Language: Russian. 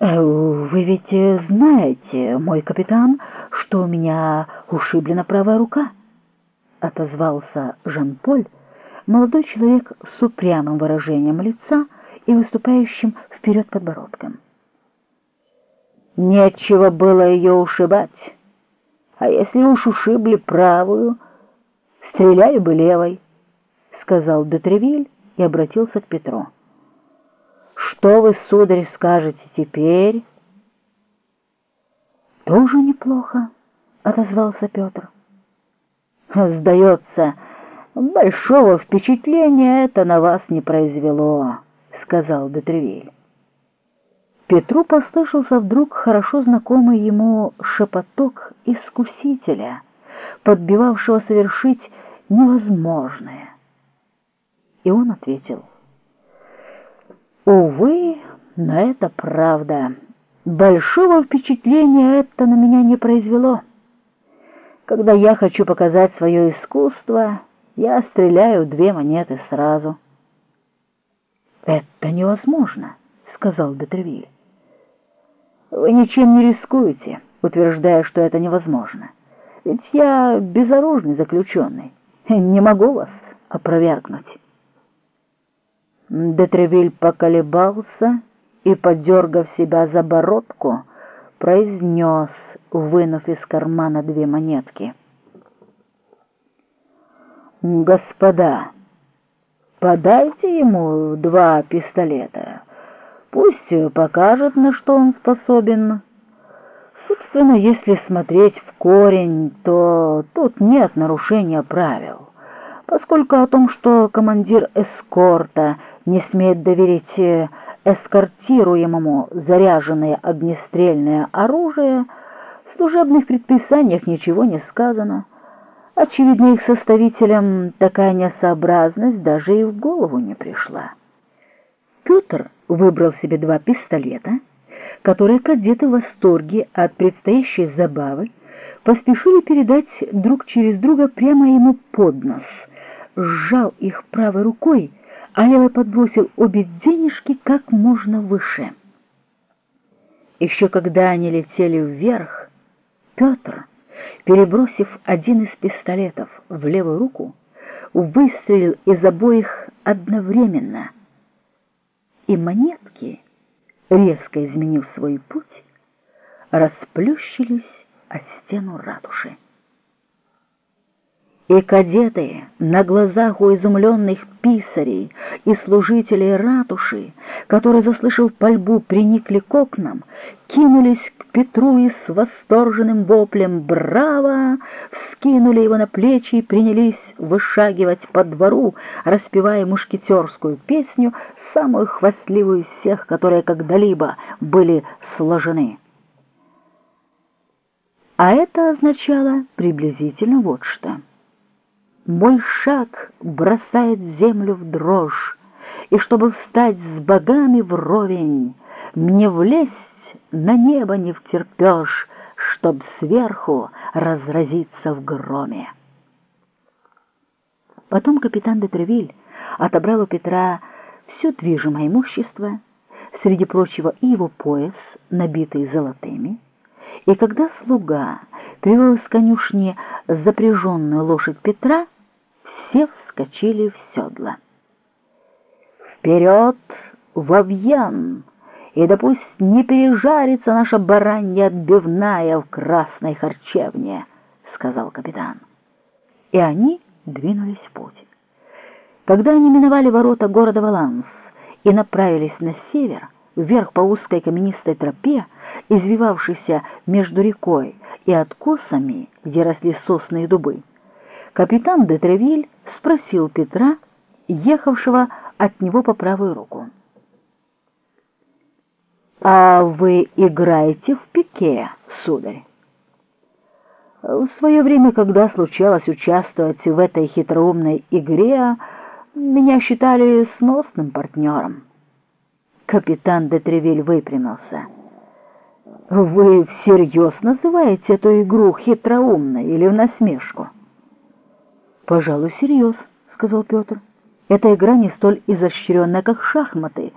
Э, «Вы ведь знаете, мой капитан, что у меня ушиблена правая рука?» — отозвался Жан-Поль, молодой человек с упрямым выражением лица и выступающим вперед подбородком. «Нечего было ее ушибать, а если уж ушибли правую, стреляй бы левой», — сказал Детревиль и обратился к Петру. Что вы, сударь, скажете теперь? Тоже неплохо, отозвался Петр. Сдается, большого впечатления это на вас не произвело, сказал Детревиль. Петру послышался вдруг хорошо знакомый ему шепоток искусителя, подбивавшего совершить невозможное. И он ответил — Увы, но это правда. Большого впечатления это на меня не произвело. Когда я хочу показать свое искусство, я стреляю две монеты сразу. «Это невозможно», — сказал Детревиль. «Вы ничем не рискуете, утверждая, что это невозможно. Ведь я безоружный заключенный, не могу вас опровергнуть». Детревиль поколебался и, подергав себя за бородку, произнес, вынув из кармана две монетки. «Господа, подайте ему два пистолета. Пусть покажет, на что он способен. Собственно, если смотреть в корень, то тут нет нарушения правил, поскольку о том, что командир эскорта — не смеет доверить э, эскортируемому заряженное огнестрельное оружие, в служебных предписаниях ничего не сказано. Очевидно, их составителям такая несообразность даже и в голову не пришла. Петр выбрал себе два пистолета, которые кадеты в восторге от предстоящей забавы поспешили передать друг через друга прямо ему под нос, сжал их правой рукой, а левый подбросил обе денежки как можно выше. Еще когда они летели вверх, Петр, перебросив один из пистолетов в левую руку, выстрелил из обоих одновременно, и монетки, резко изменив свой путь, расплющились о стену ратуши. И кадеты на глазах у изумленных писарей и служителей ратуши, которые, заслышав пальбу, приникли к окнам, кинулись к Петру и с восторженным воплем «Браво!» вскинули его на плечи и принялись вышагивать по двору, распевая мушкетерскую песню, самую хвастливую из всех, которые когда-либо были сложены. А это означало приблизительно вот что — мой шаг бросает землю в дрожь, И чтобы встать с богами вровень, Мне влезть на небо не втерпешь, Чтоб сверху разразиться в громе. Потом капитан де Тревиль отобрал у Петра все движимое имущество, среди прочего и его пояс, набитый золотыми, и когда слуга привел из конюшни запряженную лошадь Петра, все вскочили в седла. «Вперед, Вовьян! И да пусть не пережарится наша баранья отбивная в красной харчевне!» — сказал капитан. И они двинулись в путь. Когда они миновали ворота города Валанс и направились на север, вверх по узкой каменистой тропе, извивавшейся между рекой и откосами, где росли сосны и дубы, капитан де Тревиль спросил Петра, ехавшего от него по правую руку. «А вы играете в пике, сударь?» В свое время, когда случалось участвовать в этой хитроумной игре, меня считали сносным партнером. Капитан де Тревиль выпрямился. «Вы всерьез называете эту игру хитроумной или в насмешку?» «Пожалуй, всерьез», — сказал Петр. «Эта игра не столь изощренная, как шахматы,